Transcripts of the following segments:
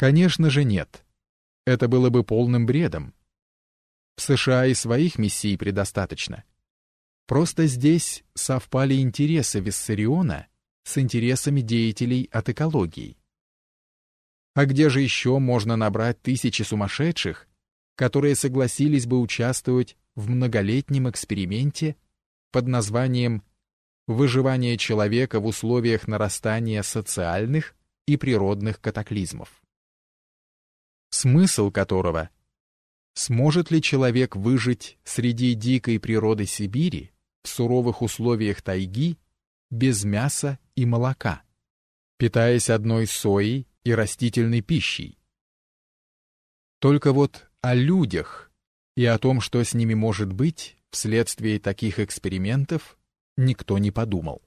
Конечно же нет. Это было бы полным бредом. В США и своих миссий предостаточно. Просто здесь совпали интересы Виссариона с интересами деятелей от экологии. А где же еще можно набрать тысячи сумасшедших, которые согласились бы участвовать в многолетнем эксперименте под названием «Выживание человека в условиях нарастания социальных и природных катаклизмов», смысл которого Сможет ли человек выжить среди дикой природы Сибири в суровых условиях тайги без мяса и молока, питаясь одной соей и растительной пищей? Только вот о людях и о том, что с ними может быть вследствие таких экспериментов, никто не подумал.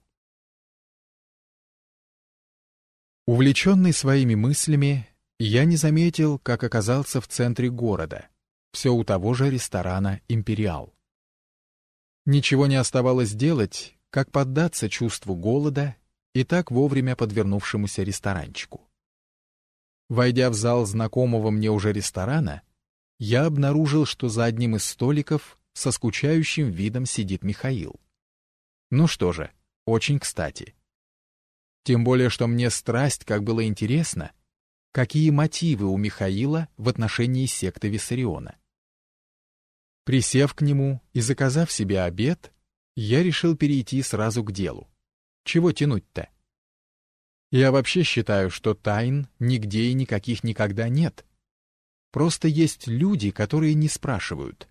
Увлеченный своими мыслями, я не заметил, как оказался в центре города — все у того же ресторана «Империал». Ничего не оставалось делать, как поддаться чувству голода и так вовремя подвернувшемуся ресторанчику. Войдя в зал знакомого мне уже ресторана, я обнаружил, что за одним из столиков со скучающим видом сидит Михаил. Ну что же, очень кстати. Тем более, что мне страсть, как было интересно, какие мотивы у Михаила в отношении секты Виссариона. Присев к нему и заказав себе обед, я решил перейти сразу к делу. Чего тянуть-то? Я вообще считаю, что тайн нигде и никаких никогда нет. Просто есть люди, которые не спрашивают.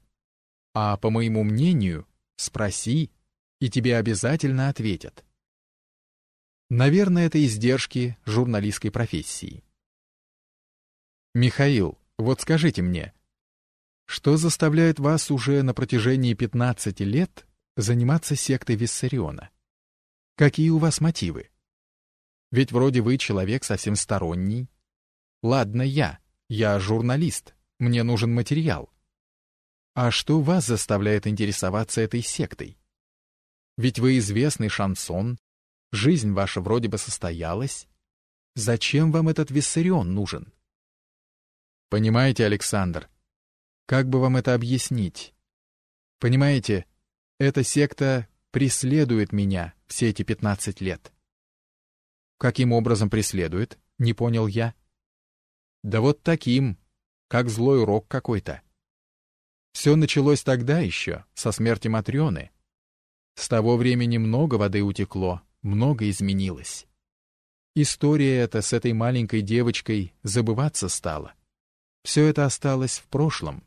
А по моему мнению, спроси, и тебе обязательно ответят. Наверное, это издержки журналистской профессии. Михаил, вот скажите мне, что заставляет вас уже на протяжении 15 лет заниматься сектой Виссариона? Какие у вас мотивы? Ведь вроде вы человек совсем сторонний. Ладно, я. Я журналист. Мне нужен материал. А что вас заставляет интересоваться этой сектой? Ведь вы известный шансон, жизнь ваша вроде бы состоялась. Зачем вам этот Виссарион нужен? Понимаете, Александр, как бы вам это объяснить? Понимаете, эта секта преследует меня все эти 15 лет. Каким образом преследует? Не понял я. Да вот таким, как злой рок какой-то. Все началось тогда еще, со смерти Матрёны. С того времени много воды утекло, много изменилось. История эта с этой маленькой девочкой забываться стала. Все это осталось в прошлом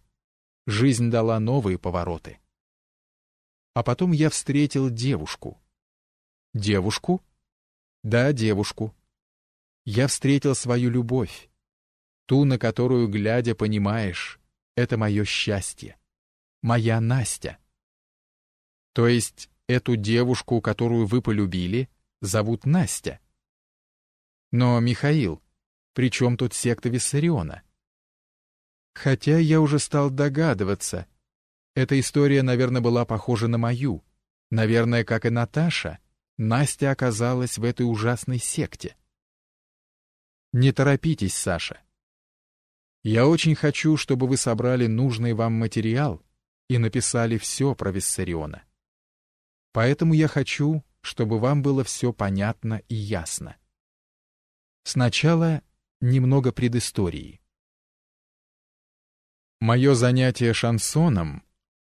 жизнь дала новые повороты. А потом я встретил девушку. Девушку? Да, девушку. Я встретил свою любовь. Ту, на которую, глядя, понимаешь, это мое счастье. Моя Настя. То есть эту девушку, которую вы полюбили, зовут Настя. Но, Михаил, при чем тут секта Виссариона? Хотя я уже стал догадываться. Эта история, наверное, была похожа на мою. Наверное, как и Наташа, Настя оказалась в этой ужасной секте. Не торопитесь, Саша. Я очень хочу, чтобы вы собрали нужный вам материал и написали все про Виссариона. Поэтому я хочу, чтобы вам было все понятно и ясно. Сначала немного предыстории. Мое занятие шансоном,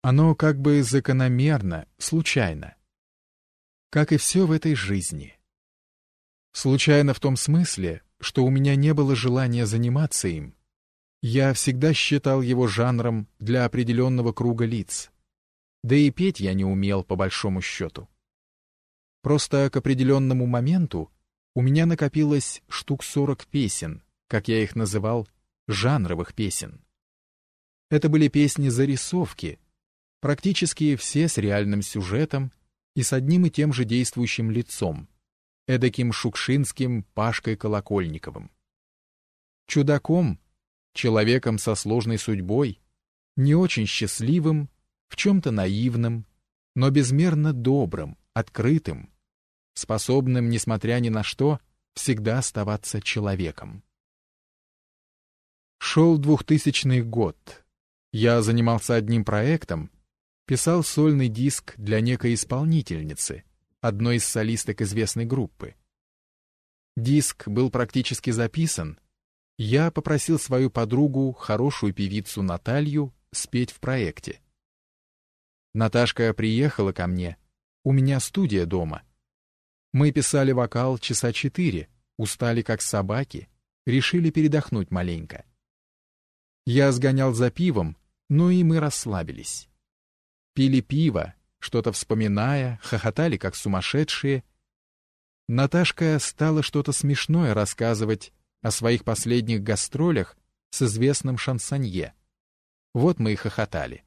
оно как бы закономерно, случайно. Как и все в этой жизни. Случайно в том смысле, что у меня не было желания заниматься им. Я всегда считал его жанром для определенного круга лиц. Да и петь я не умел, по большому счету. Просто к определенному моменту у меня накопилось штук сорок песен, как я их называл, жанровых песен. Это были песни-зарисовки, практически все с реальным сюжетом и с одним и тем же действующим лицом, эдаким шукшинским Пашкой Колокольниковым. Чудаком, человеком со сложной судьбой, не очень счастливым, в чем-то наивным, но безмерно добрым, открытым, способным, несмотря ни на что, всегда оставаться человеком. Шел 2000 год. Я занимался одним проектом, писал сольный диск для некой исполнительницы, одной из солисток известной группы. Диск был практически записан. Я попросил свою подругу, хорошую певицу Наталью, спеть в проекте. Наташка приехала ко мне. У меня студия дома. Мы писали вокал часа четыре, устали как собаки, решили передохнуть маленько. Я сгонял за пивом, но и мы расслабились. Пили пиво, что-то вспоминая, хохотали как сумасшедшие. Наташка стала что-то смешное рассказывать о своих последних гастролях с известным шансонье. Вот мы и хохотали.